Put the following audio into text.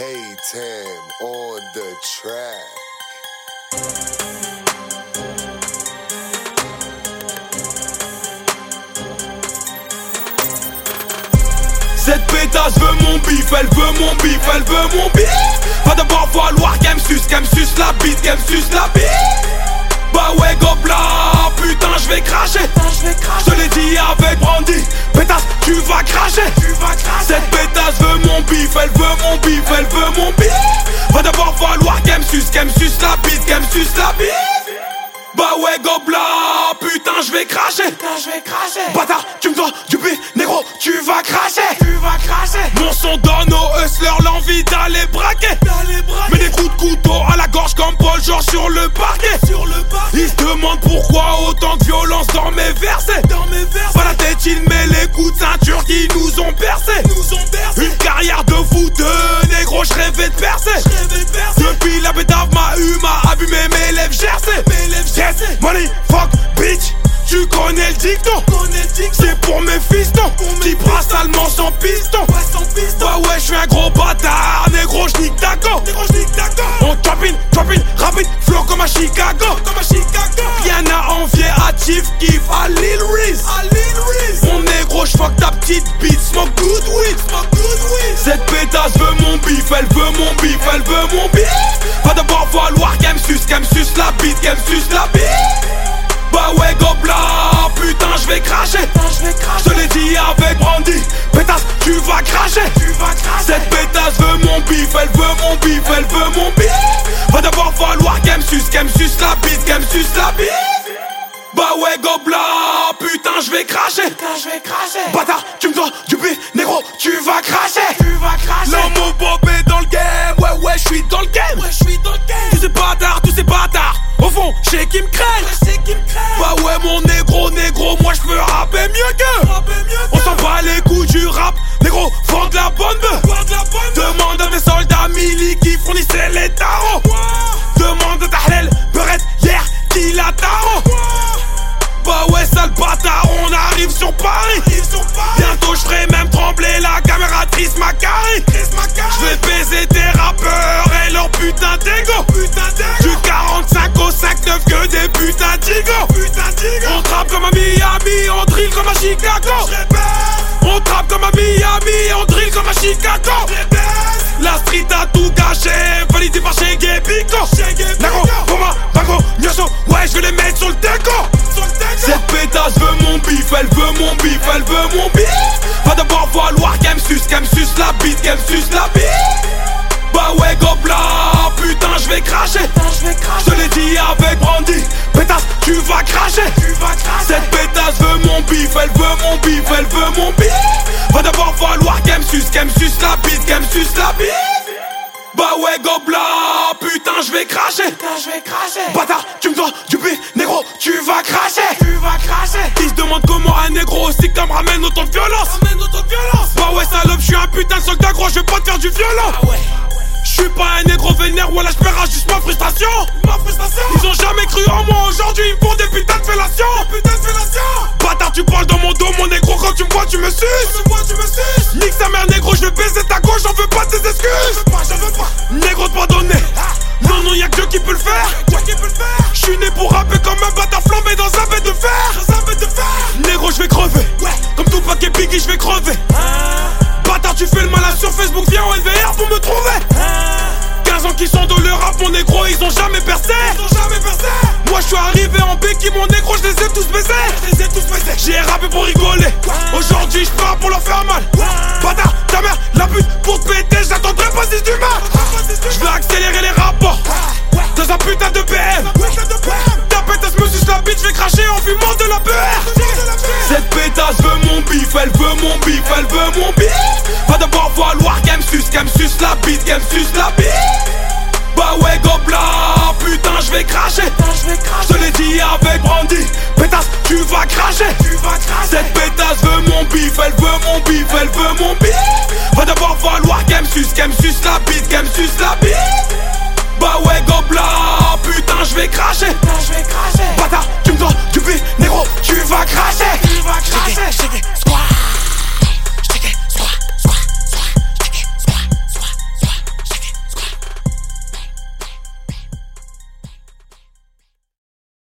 Hey Tam on the track. Cette pétasse veut mon bif, elle veut mon bif, elle veut mon bif. Va d'abord falloir qu'elle me suce, qu'elle me suce la bite, qu'elle me suce la bite. Bah ouais gobla, putain je vais cracher. Je l'ai dit avec Brandy, suce la bah ouais gobla, putain je vais cracher. Je vais cracher. Bâtard, tu me dois du bif, négro, tu vas cracher. Tu vas cracher. Mon son donne aux hustlers l'envie d'aller braquer. D'aller braquer. Mais des coups de couteau à la gorge comme Paul genre sur le parquet. Sur le parquet. Ils se demandent pourquoi autant de violence Dans mes versets dicton C'est pour mes fistons. Qui brassent allemand sans piston. Bah ouais, je suis un gros bâtard, négro, je nique d'accord On chop in, chop in, rapide, flow comme à Chicago. Comme à Chicago. Rien à envier à Chief Keef, à Lil Reese. Mon négro, j'fuck ta petite bite, smoke good weed. Smoke good weed. Cette pétasse veut mon bif, elle veut mon bif, elle veut mon bif. Va d'abord falloir qu'elle me suce, qu'elle me suce la bite, qu'elle me suce la bite Bah ouais gobla, putain je vais cracher. Je te l'ai dit avec Brandy, pétasse tu vas cracher. Cette pétasse veut mon bif, elle veut mon bif, elle veut mon bif. Va d'abord falloir qu'elle me suce, qu'elle me suce la bite, qu'elle me suce la bite. Bah ouais gobla, putain je vais cracher. Bâtard, tu me dois du bif, négro, tu vas cracher. Tu vas cracher. L'homme Bob est dans le game, ouais ouais je suis dans le game Putain On trappe comme à Miami, on drill comme à Chicago. On trappe comme à Miami, on drill comme à Chicago. La street a tout gâché, validé par chez Pico Nago. Roma, Bago, Nyoso, ouais je vais les mettre sur le déco Sur le deck Cette pétasse veut mon bif, elle veut mon bif, elle veut mon bif. Va d'abord falloir qu'elle me suce, qu'elle me suce la bite, qu'elle me suce la bite. Bah ouais gobla, putain je vais cracher. Je te l'ai dit avec Brandy, pétasse tu vas cracher. Tu vas cracher Cette pétasse veut mon bif, elle veut mon bif, elle veut mon bif. Va d'abord falloir qu'elle me suce, qu'elle me suce la bite, qu'elle me suce la bite. Bah ouais gobla, putain je vais cracher. Je vais cracher. Bâtard, tu me dois du bif, négro, tu vas cracher. Tu vas cracher. Ils se demandent comment un négro aussi comme ramène autant de violence. Ramène autant de violence. Bah ouais salope, je suis un putain de soldat gros, je vais pas te faire du violent. Ah ouais Je suis pas un négro vénère, voilà je juste ma frustration. Ma frustration. Ils ont jamais cru en moi, aujourd'hui ils me font des putains de fellations. Putain de fellation Bâtard, tu parles dans mon dos, mon négro, quand tu me vois, tu me suces. Tu me vois tu me suces. Nique sa mère négro, je vais baiser ta gauche, j'en veux pas tes excuses. Veux pas je veux pas. Négro de pardonner. Non non y'a que Dieu qui peut le faire. Qui peux le faire. Je suis né pour rapper comme un bâtard flambé dans un bête de fer. Dans un bête de fer. Négro je vais crever. Ouais. Comme tout paquet Biggie je vais crever. Bâtard tu fais le malin sur Facebook Viens en LVR J'ai rappé pour rigoler. Aujourd'hui je pars pour leur faire mal. Bâtard ta mère la pute pour te péter J'attendrai pas si du mal Je vais accélérer les rapports. Dans un putain de PM Ta pétasse me suce la bite, je vais cracher en fumant de la BR Cette pétasse veut mon bif, elle veut mon bif, elle veut mon bif. Va d'abord falloir qu'elle me suce, qu'elle me la bite, qu'elle me la bite. Bah ouais gobla, putain je vais cracher. Je l'ai dit avec Brandy, will crashen